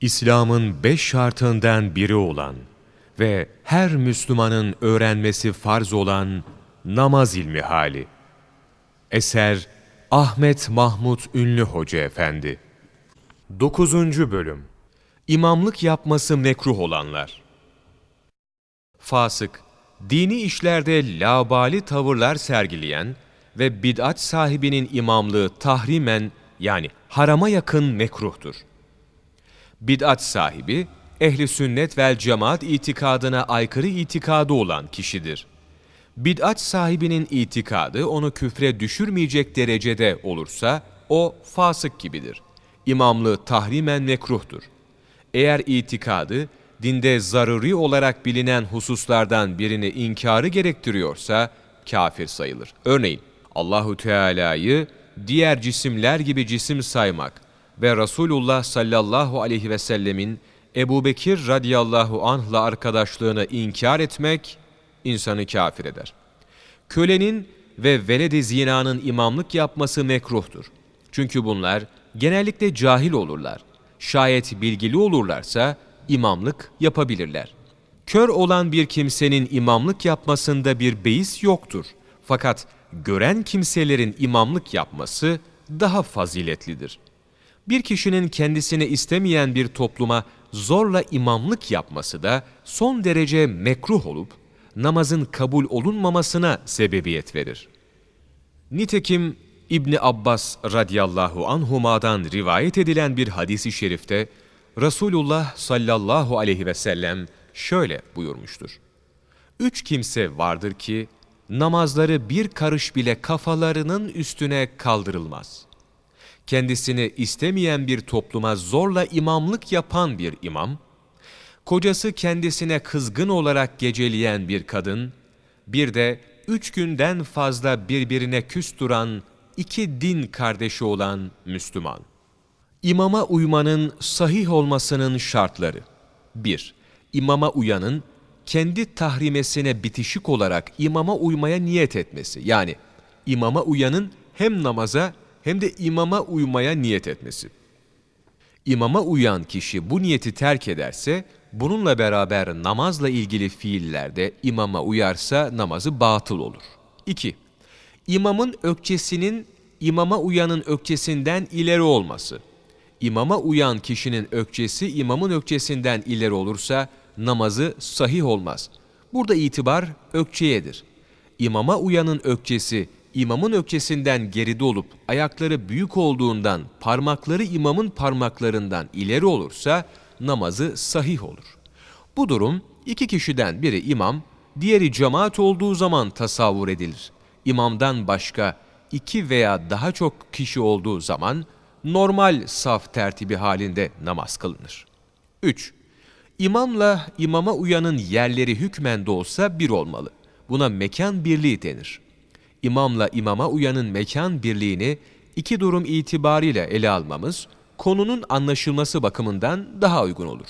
İslam'ın beş şartından biri olan ve her Müslümanın öğrenmesi farz olan namaz ilmi hali. Eser Ahmet Mahmut Ünlü Hoca Efendi 9. Bölüm İmamlık yapması mekruh olanlar Fasık, dini işlerde labali tavırlar sergileyen ve bid'at sahibinin imamlığı tahrimen yani harama yakın mekruhtur. Bid'at sahibi, ehli sünnet vel cemaat itikadına aykırı itikadı olan kişidir. Bid'at sahibinin itikadı onu küfre düşürmeyecek derecede olursa o fasık gibidir. İmamlığı tahrimen mekruhtur. Eğer itikadı dinde zaruri olarak bilinen hususlardan birini inkarı gerektiriyorsa kafir sayılır. Örneğin Allahu Teala'yı diğer cisimler gibi cisim saymak ve Resulullah sallallahu aleyhi ve sellemin Ebu Bekir radıyallahu anh'la arkadaşlığını inkar etmek insanı kafir eder. Kölenin ve veledi zinanın imamlık yapması mekruhtur. Çünkü bunlar genellikle cahil olurlar. Şayet bilgili olurlarsa imamlık yapabilirler. Kör olan bir kimsenin imamlık yapmasında bir beis yoktur. Fakat gören kimselerin imamlık yapması daha faziletlidir. Bir kişinin kendisini istemeyen bir topluma zorla imamlık yapması da son derece mekruh olup namazın kabul olunmamasına sebebiyet verir. Nitekim İbni Abbas radıyallahu anhuma'dan rivayet edilen bir hadisi şerifte Resulullah sallallahu aleyhi ve sellem şöyle buyurmuştur. Üç kimse vardır ki namazları bir karış bile kafalarının üstüne kaldırılmaz. Kendisini istemeyen bir topluma zorla imamlık yapan bir imam, kocası kendisine kızgın olarak geceleyen bir kadın, bir de üç günden fazla birbirine küs duran iki din kardeşi olan Müslüman. İmama uymanın sahih olmasının şartları 1. İmama uyanın kendi tahrimesine bitişik olarak imama uymaya niyet etmesi. Yani imama uyanın hem namaza hem de imama uymaya niyet etmesi. İmama uyan kişi bu niyeti terk ederse, bununla beraber namazla ilgili fiillerde imama uyarsa namazı batıl olur. 2. İmamın ökçesinin imama uyanın ökçesinden ileri olması. İmama uyan kişinin ökçesi imamın ökçesinden ileri olursa namazı sahih olmaz. Burada itibar ökçeyedir. İmama uyanın ökçesi imamın ökçesinden geride olup ayakları büyük olduğundan parmakları imamın parmaklarından ileri olursa namazı sahih olur. Bu durum iki kişiden biri imam, diğeri cemaat olduğu zaman tasavvur edilir. İmamdan başka iki veya daha çok kişi olduğu zaman normal saf tertibi halinde namaz kılınır. 3. İmamla imama uyanın yerleri hükmen de olsa bir olmalı. Buna mekan birliği denir. İmamla imama uyanın mekan birliğini iki durum itibariyle ele almamız, konunun anlaşılması bakımından daha uygun olur.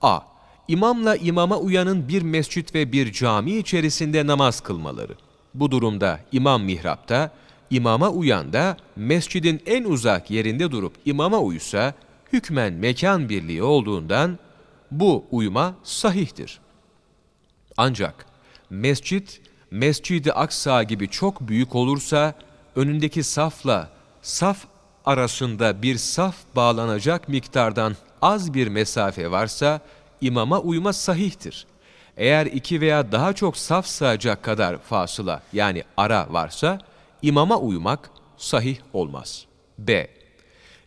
A. İmamla imama uyanın bir mescit ve bir cami içerisinde namaz kılmaları. Bu durumda imam mihrapta, imama uyan da mescidin en uzak yerinde durup imama uysa, hükmen mekan birliği olduğundan bu uyma sahihtir. Ancak mescit, Mescid-i Aksa gibi çok büyük olursa, önündeki safla saf arasında bir saf bağlanacak miktardan az bir mesafe varsa, imama uyma sahihtir. Eğer iki veya daha çok saf sığacak kadar fasıla yani ara varsa, imama uymak sahih olmaz. B.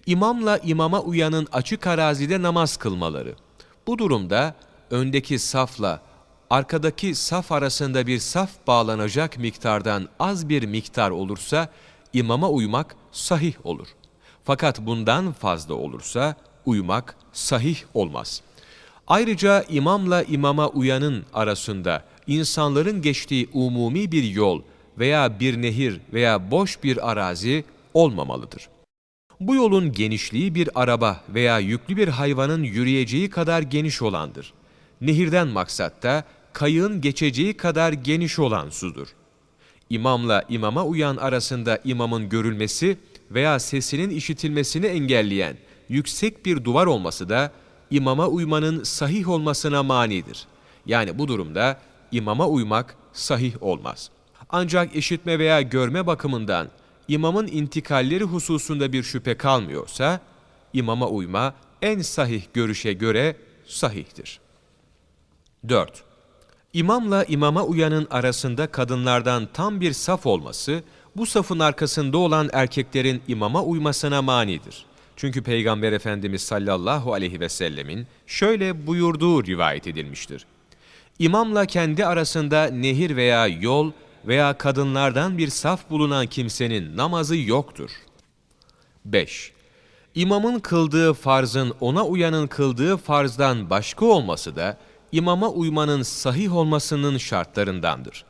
İmamla imama uyanın açık arazide namaz kılmaları. Bu durumda öndeki safla arkadaki saf arasında bir saf bağlanacak miktardan az bir miktar olursa imama uymak sahih olur. Fakat bundan fazla olursa uymak sahih olmaz. Ayrıca imamla imama uyanın arasında insanların geçtiği umumi bir yol veya bir nehir veya boş bir arazi olmamalıdır. Bu yolun genişliği bir araba veya yüklü bir hayvanın yürüyeceği kadar geniş olandır. Nehirden maksat da kayığın geçeceği kadar geniş olan sudur. İmamla imama uyan arasında imamın görülmesi veya sesinin işitilmesini engelleyen yüksek bir duvar olması da imama uymanın sahih olmasına manidir. Yani bu durumda imama uymak sahih olmaz. Ancak işitme veya görme bakımından imamın intikalleri hususunda bir şüphe kalmıyorsa, imama uyma en sahih görüşe göre sahihtir. 4. İmamla imama uyanın arasında kadınlardan tam bir saf olması, bu safın arkasında olan erkeklerin imama uymasına manidir. Çünkü Peygamber Efendimiz sallallahu aleyhi ve sellemin şöyle buyurduğu rivayet edilmiştir. İmamla kendi arasında nehir veya yol veya kadınlardan bir saf bulunan kimsenin namazı yoktur. 5. İmamın kıldığı farzın ona uyanın kıldığı farzdan başka olması da imama uymanın sahih olmasının şartlarındandır.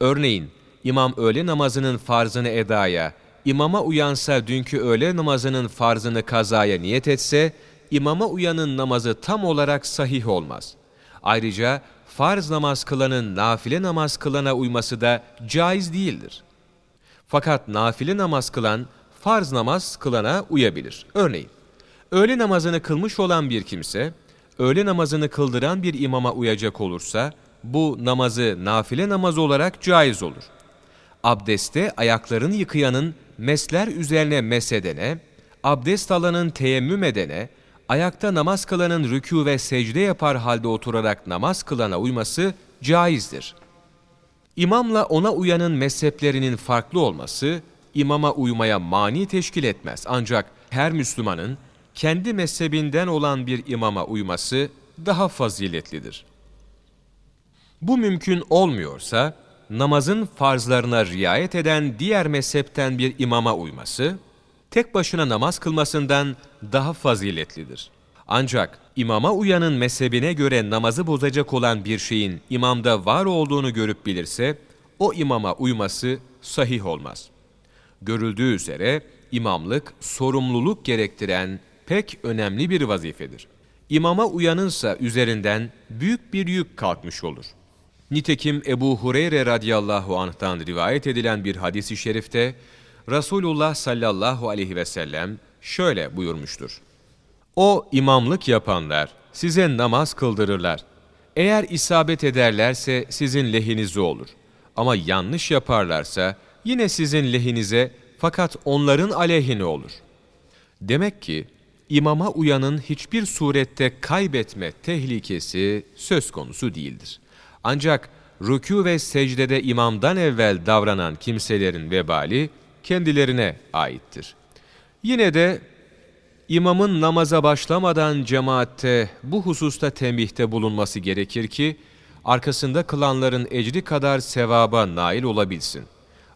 Örneğin imam öğle namazının farzını edaya, imama uyansa dünkü öğle namazının farzını kazaya niyet etse, imama uyanın namazı tam olarak sahih olmaz. Ayrıca farz namaz kılanın nafile namaz kılana uyması da caiz değildir. Fakat nafile namaz kılan farz namaz kılana uyabilir. Örneğin, öğle namazını kılmış olan bir kimse, öğle namazını kıldıran bir imama uyacak olursa, bu namazı nafile namaz olarak caiz olur. Abdeste ayaklarını yıkayanın mesler üzerine mesedene, abdest alanın teyemmüm edene, ayakta namaz kılanın rükû ve secde yapar halde oturarak namaz kılana uyması caizdir. İmamla ona uyanın mezheplerinin farklı olması, imama uymaya mani teşkil etmez. Ancak her Müslümanın kendi mezhebinden olan bir imama uyması daha faziletlidir. Bu mümkün olmuyorsa, namazın farzlarına riayet eden diğer mezhepten bir imama uyması, tek başına namaz kılmasından daha faziletlidir. Ancak imama uyanın mezhebine göre namazı bozacak olan bir şeyin imamda var olduğunu görüp bilirse, o imama uyması sahih olmaz. Görüldüğü üzere imamlık sorumluluk gerektiren pek önemli bir vazifedir. İmama uyanınsa üzerinden büyük bir yük kalkmış olur. Nitekim Ebu Hureyre radıyallahu anh'tan rivayet edilen bir hadisi şerifte Resulullah sallallahu aleyhi ve sellem şöyle buyurmuştur. O imamlık yapanlar size namaz kıldırırlar. Eğer isabet ederlerse sizin lehinize olur. Ama yanlış yaparlarsa yine sizin lehinize fakat onların aleyhine olur. Demek ki imama uyanın hiçbir surette kaybetme tehlikesi söz konusu değildir. Ancak rükû ve secdede imamdan evvel davranan kimselerin vebali kendilerine aittir. Yine de imamın namaza başlamadan cemaatte bu hususta tembihte bulunması gerekir ki, arkasında kılanların ecri kadar sevaba nail olabilsin.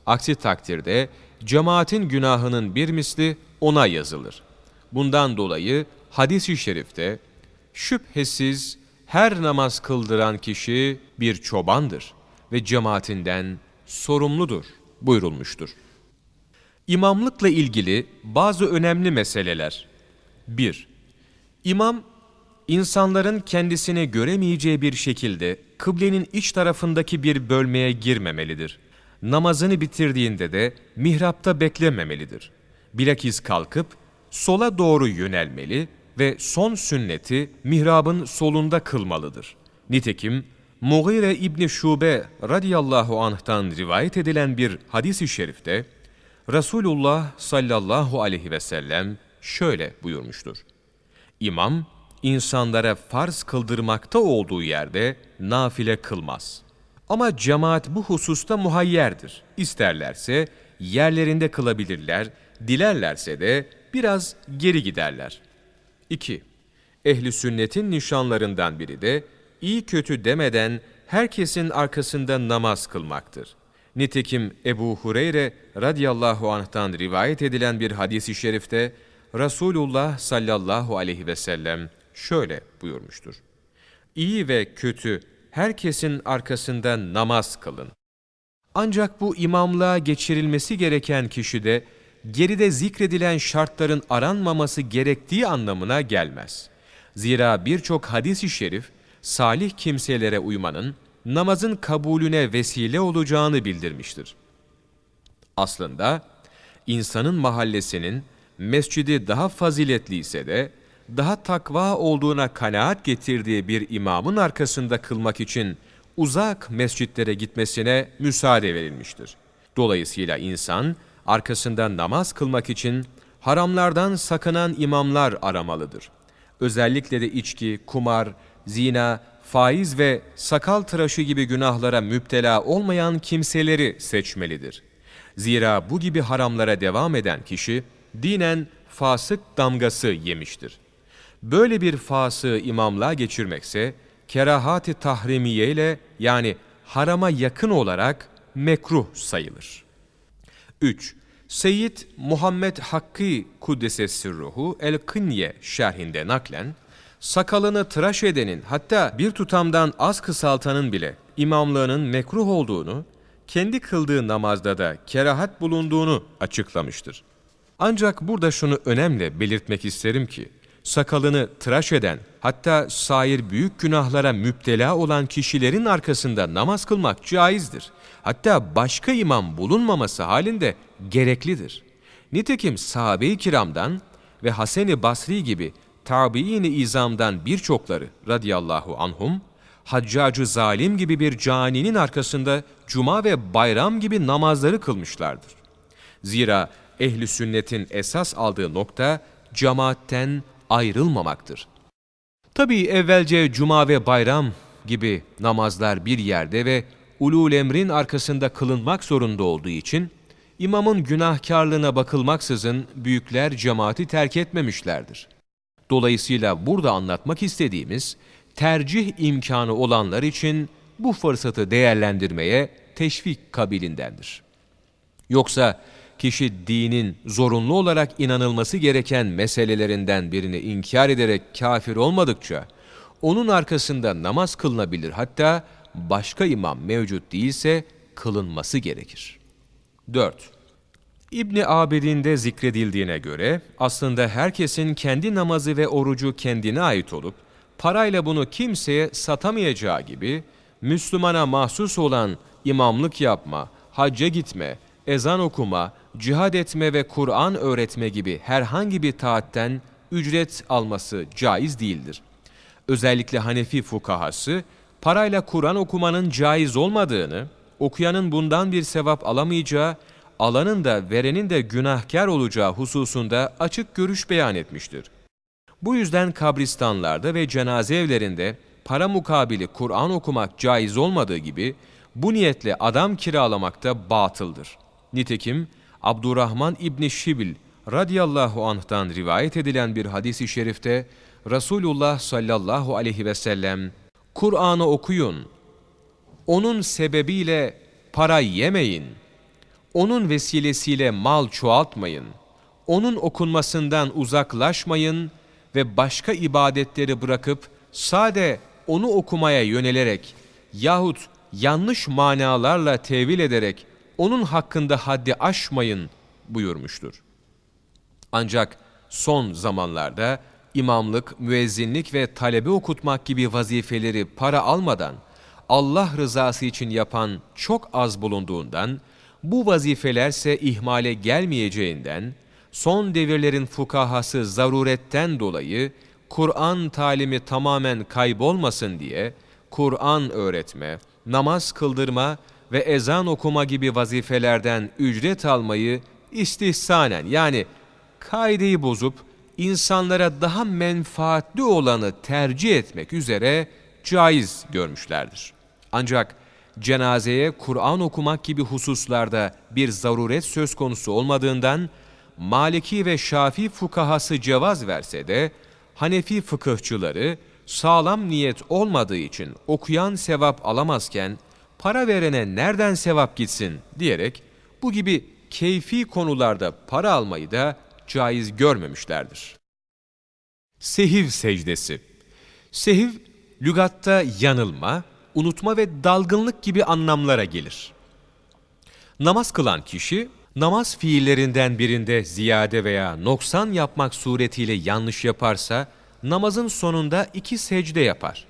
Aksi takdirde cemaatin günahının bir misli ona yazılır. Bundan dolayı hadis-i şerifte şüphesiz her namaz kıldıran kişi bir çobandır ve cemaatinden sorumludur buyurulmuştur. İmamlıkla ilgili bazı önemli meseleler. 1. İmam, insanların kendisini göremeyeceği bir şekilde kıblenin iç tarafındaki bir bölmeye girmemelidir. Namazını bitirdiğinde de mihrapta beklememelidir. Bilakis kalkıp sola doğru yönelmeli ve son sünneti mihrabın solunda kılmalıdır. Nitekim Mughire İbni Şube radıyallahu anh'tan rivayet edilen bir hadis-i şerifte Resulullah sallallahu aleyhi ve sellem şöyle buyurmuştur. İmam, insanlara farz kıldırmakta olduğu yerde nafile kılmaz. Ama cemaat bu hususta muhayyerdir. İsterlerse yerlerinde kılabilirler, dilerlerse de biraz geri giderler. 2. Ehli sünnetin nişanlarından biri de iyi kötü demeden herkesin arkasında namaz kılmaktır. Nitekim Ebu Hureyre radıyallahu anh'tan rivayet edilen bir hadisi şerifte Resulullah sallallahu aleyhi ve sellem şöyle buyurmuştur. İyi ve kötü herkesin arkasında namaz kılın. Ancak bu imamlığa geçirilmesi gereken kişi de geride zikredilen şartların aranmaması gerektiği anlamına gelmez. Zira birçok hadis-i şerif salih kimselere uymanın namazın kabulüne vesile olacağını bildirmiştir. Aslında insanın mahallesinin mescidi daha faziletli ise de daha takva olduğuna kanaat getirdiği bir imamın arkasında kılmak için uzak mescitlere gitmesine müsaade verilmiştir. Dolayısıyla insan arkasında namaz kılmak için haramlardan sakınan imamlar aramalıdır. Özellikle de içki, kumar, zina, faiz ve sakal tıraşı gibi günahlara müptela olmayan kimseleri seçmelidir. Zira bu gibi haramlara devam eden kişi dinen fasık damgası yemiştir. Böyle bir fasığı imamlığa geçirmekse kerahat-ı tahrimiye ile yani harama yakın olarak mekruh sayılır. 3. Seyyid Muhammed Hakkı Kuddesesi Ruhu El-Kınye şerhinde naklen, sakalını tıraş edenin hatta bir tutamdan az kısaltanın bile imamlığının mekruh olduğunu, kendi kıldığı namazda da kerahat bulunduğunu açıklamıştır. Ancak burada şunu önemli belirtmek isterim ki, sakalını tıraş eden, hatta sair büyük günahlara müptela olan kişilerin arkasında namaz kılmak caizdir. Hatta başka imam bulunmaması halinde gereklidir. Nitekim sahabe-i kiramdan ve Hasen-i Basri gibi tabi'in-i izamdan birçokları radıyallahu anhum, Haccacı zalim gibi bir caninin arkasında cuma ve bayram gibi namazları kılmışlardır. Zira ehli sünnetin esas aldığı nokta cemaatten ayrılmamaktır. Tabii evvelce cuma ve bayram gibi namazlar bir yerde ve ulul emrin arkasında kılınmak zorunda olduğu için imamın günahkarlığına bakılmaksızın büyükler cemaati terk etmemişlerdir. Dolayısıyla burada anlatmak istediğimiz tercih imkanı olanlar için bu fırsatı değerlendirmeye teşvik kabilindendir. Yoksa kişi dinin zorunlu olarak inanılması gereken meselelerinden birini inkar ederek kafir olmadıkça onun arkasında namaz kılınabilir hatta başka imam mevcut değilse kılınması gerekir. 4. İbni Abidin'de zikredildiğine göre aslında herkesin kendi namazı ve orucu kendine ait olup parayla bunu kimseye satamayacağı gibi Müslümana mahsus olan imamlık yapma, hacca gitme, ezan okuma, cihad etme ve Kur'an öğretme gibi herhangi bir taatten ücret alması caiz değildir. Özellikle Hanefi fukahası parayla Kur'an okumanın caiz olmadığını, okuyanın bundan bir sevap alamayacağı, alanın da verenin de günahkar olacağı hususunda açık görüş beyan etmiştir. Bu yüzden kabristanlarda ve cenaze evlerinde para mukabili Kur'an okumak caiz olmadığı gibi bu niyetle adam kiralamak da batıldır. Nitekim Abdurrahman İbni Şibil radıyallahu anh'tan rivayet edilen bir hadisi şerifte Resulullah sallallahu aleyhi ve sellem Kur'an'ı okuyun, onun sebebiyle para yemeyin, onun vesilesiyle mal çoğaltmayın, onun okunmasından uzaklaşmayın ve başka ibadetleri bırakıp sade onu okumaya yönelerek yahut yanlış manalarla tevil ederek onun hakkında haddi aşmayın buyurmuştur. Ancak son zamanlarda imamlık, müezzinlik ve talebe okutmak gibi vazifeleri para almadan Allah rızası için yapan çok az bulunduğundan, bu vazifelerse ihmale gelmeyeceğinden, son devirlerin fukahası zaruretten dolayı Kur'an talimi tamamen kaybolmasın diye Kur'an öğretme, namaz kıldırma ve ezan okuma gibi vazifelerden ücret almayı istihsanen yani kaideyi bozup insanlara daha menfaatli olanı tercih etmek üzere caiz görmüşlerdir. Ancak cenazeye Kur'an okumak gibi hususlarda bir zaruret söz konusu olmadığından Maliki ve Şafi fukahası cevaz verse de Hanefi fıkıhçıları sağlam niyet olmadığı için okuyan sevap alamazken para verene nereden sevap gitsin diyerek bu gibi keyfi konularda para almayı da caiz görmemişlerdir. Sehiv secdesi Sehiv, lügatta yanılma, unutma ve dalgınlık gibi anlamlara gelir. Namaz kılan kişi, namaz fiillerinden birinde ziyade veya noksan yapmak suretiyle yanlış yaparsa, namazın sonunda iki secde yapar.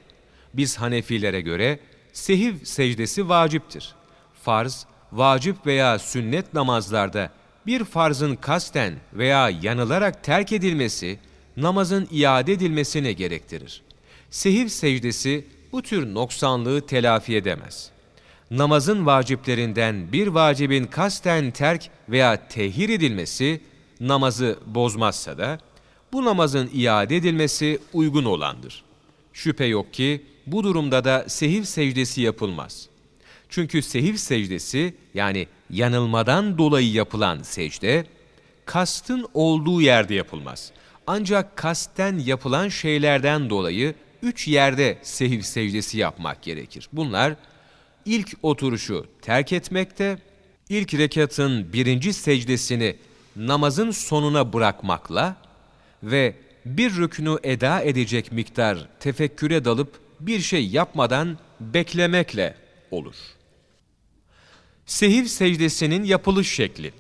Biz Hanefilere göre sehiv secdesi vaciptir. Farz, vacip veya sünnet namazlarda bir farzın kasten veya yanılarak terk edilmesi namazın iade edilmesini gerektirir. Sehiv secdesi bu tür noksanlığı telafi edemez. Namazın vaciplerinden bir vacibin kasten terk veya tehir edilmesi namazı bozmazsa da bu namazın iade edilmesi uygun olandır. Şüphe yok ki bu durumda da sehiv secdesi yapılmaz. Çünkü sehiv secdesi yani yanılmadan dolayı yapılan secde, kastın olduğu yerde yapılmaz. Ancak kasten yapılan şeylerden dolayı üç yerde sehiv secdesi yapmak gerekir. Bunlar ilk oturuşu terk etmekte, ilk rekatın birinci secdesini namazın sonuna bırakmakla ve bir rükünü eda edecek miktar tefekküre dalıp bir şey yapmadan beklemekle olur. Sehiv secdesinin yapılış şekli.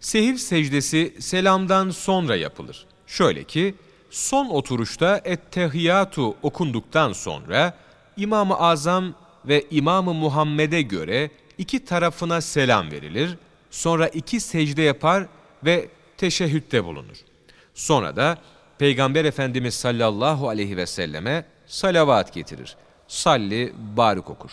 Sehiv secdesi selamdan sonra yapılır. Şöyle ki, son oturuşta ettehiyatu okunduktan sonra İmam-ı Azam ve İmam-ı Muhammed'e göre iki tarafına selam verilir, sonra iki secde yapar ve teşehhütte bulunur. Sonra da Peygamber Efendimiz sallallahu aleyhi ve selleme salavat getirir. Salli, barik okur.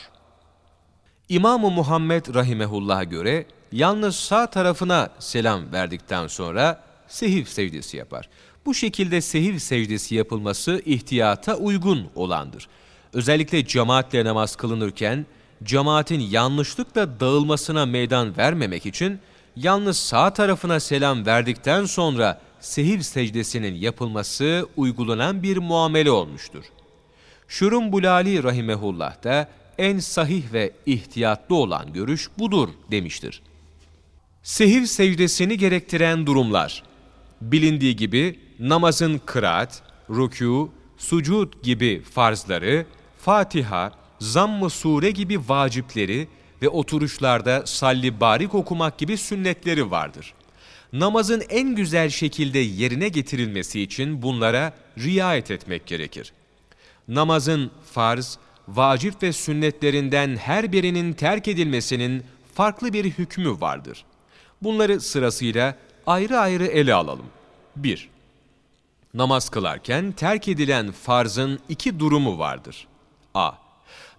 İmam-ı Muhammed rahimehullah'a göre yalnız sağ tarafına selam verdikten sonra sehiv secdesi yapar. Bu şekilde sehiv secdesi yapılması ihtiyata uygun olandır. Özellikle cemaatle namaz kılınırken cemaatin yanlışlıkla dağılmasına meydan vermemek için yalnız sağ tarafına selam verdikten sonra sehiv secdesinin yapılması uygulanan bir muamele olmuştur. Şurum Bulali rahimehullah da en sahih ve ihtiyatlı olan görüş budur demiştir. Sehiv secdesini gerektiren durumlar. Bilindiği gibi namazın kıraat, rükû, sucud gibi farzları, Fatiha, zamm-ı sure gibi vacipleri ve oturuşlarda salli barik okumak gibi sünnetleri vardır. Namazın en güzel şekilde yerine getirilmesi için bunlara riayet etmek gerekir. Namazın farz, vacip ve sünnetlerinden her birinin terk edilmesinin farklı bir hükmü vardır. Bunları sırasıyla ayrı ayrı ele alalım. 1. Namaz kılarken terk edilen farzın iki durumu vardır. A.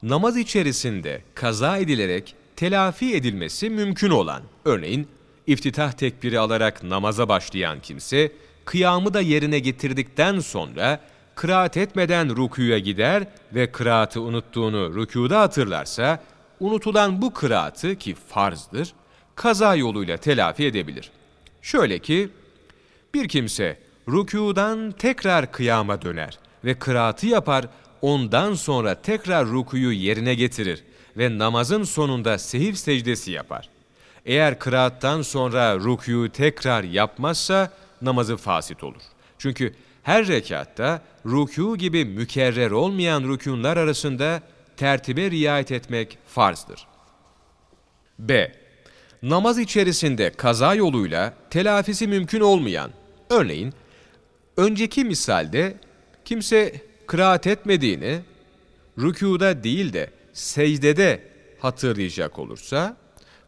Namaz içerisinde kaza edilerek telafi edilmesi mümkün olan, örneğin iftitah tekbiri alarak namaza başlayan kimse, kıyamı da yerine getirdikten sonra kıraat etmeden rükuya gider ve kıraatı unuttuğunu rükuda hatırlarsa, unutulan bu kıraatı ki farzdır, kaza yoluyla telafi edebilir. Şöyle ki, bir kimse rükudan tekrar kıyama döner ve kıraatı yapar, ondan sonra tekrar rukuyu yerine getirir ve namazın sonunda sehiv secdesi yapar. Eğer kıraattan sonra rükû tekrar yapmazsa namazı fasit olur. Çünkü her rekatta rükû gibi mükerrer olmayan rükûnlar arasında tertibe riayet etmek farzdır. B. Namaz içerisinde kaza yoluyla telafisi mümkün olmayan, örneğin önceki misalde kimse kıraat etmediğini rükuda değil de secdede hatırlayacak olursa,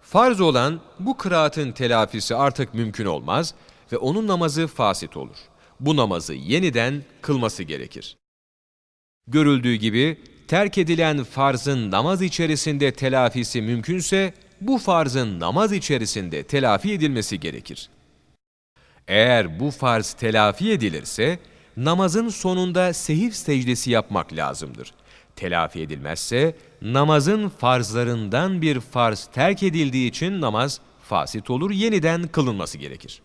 farz olan bu kıraatın telafisi artık mümkün olmaz ve onun namazı fasit olur. Bu namazı yeniden kılması gerekir. Görüldüğü gibi terk edilen farzın namaz içerisinde telafisi mümkünse bu farzın namaz içerisinde telafi edilmesi gerekir. Eğer bu farz telafi edilirse namazın sonunda sehiv secdesi yapmak lazımdır. Telafi edilmezse namazın farzlarından bir farz terk edildiği için namaz fasit olur, yeniden kılınması gerekir.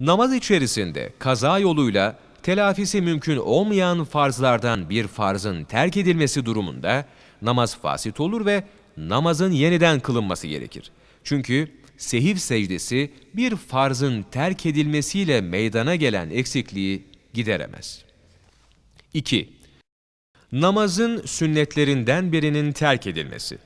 Namaz içerisinde kaza yoluyla telafisi mümkün olmayan farzlardan bir farzın terk edilmesi durumunda namaz fasit olur ve namazın yeniden kılınması gerekir. Çünkü sehiv secdesi bir farzın terk edilmesiyle meydana gelen eksikliği gideremez. 2. Namazın sünnetlerinden birinin terk edilmesi.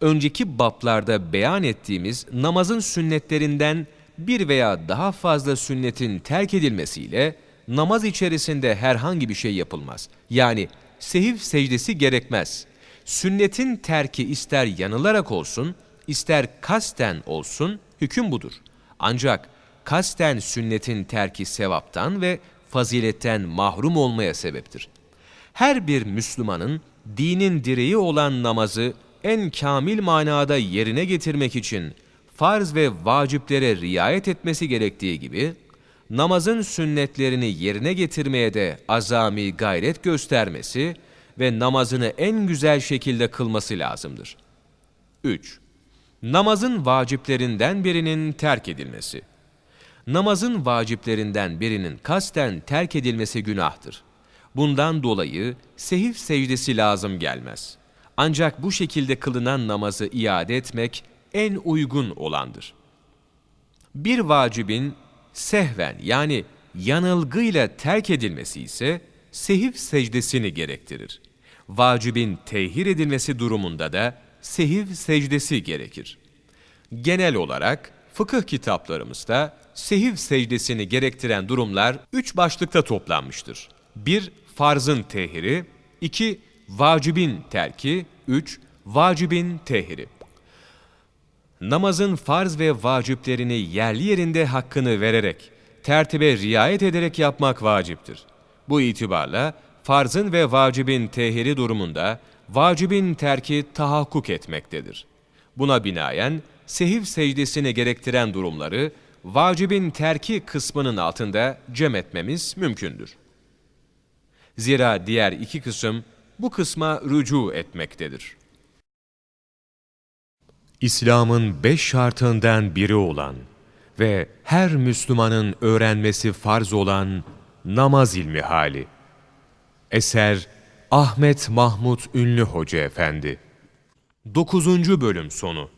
Önceki baplarda beyan ettiğimiz namazın sünnetlerinden bir veya daha fazla sünnetin terk edilmesiyle namaz içerisinde herhangi bir şey yapılmaz. Yani sehiv secdesi gerekmez. Sünnetin terki ister yanılarak olsun, ister kasten olsun hüküm budur. Ancak kasten sünnetin terki sevaptan ve faziletten mahrum olmaya sebeptir. Her bir Müslümanın dinin direği olan namazı en kamil manada yerine getirmek için farz ve vaciplere riayet etmesi gerektiği gibi, namazın sünnetlerini yerine getirmeye de azami gayret göstermesi ve namazını en güzel şekilde kılması lazımdır. 3. Namazın vaciplerinden birinin terk edilmesi. Namazın vaciplerinden birinin kasten terk edilmesi günahtır. Bundan dolayı sehif secdesi lazım gelmez. Ancak bu şekilde kılınan namazı iade etmek en uygun olandır. Bir vacibin sehven yani yanılgıyla terk edilmesi ise sehif secdesini gerektirir. Vacibin tehir edilmesi durumunda da sehif secdesi gerekir. Genel olarak fıkıh kitaplarımızda sehif secdesini gerektiren durumlar üç başlıkta toplanmıştır. 1- Farzın tehiri 2- Vacibin terki 3- Vacibin tehiri namazın farz ve vaciplerini yerli yerinde hakkını vererek, tertibe riayet ederek yapmak vaciptir. Bu itibarla farzın ve vacibin tehiri durumunda vacibin terki tahakkuk etmektedir. Buna binaen sehif secdesini gerektiren durumları vacibin terki kısmının altında cem etmemiz mümkündür. Zira diğer iki kısım bu kısma rücu etmektedir. İslam'ın beş şartından biri olan ve her Müslümanın öğrenmesi farz olan namaz ilmi hali. Eser Ahmet Mahmut Ünlü Hoca Efendi 9. Bölüm sonu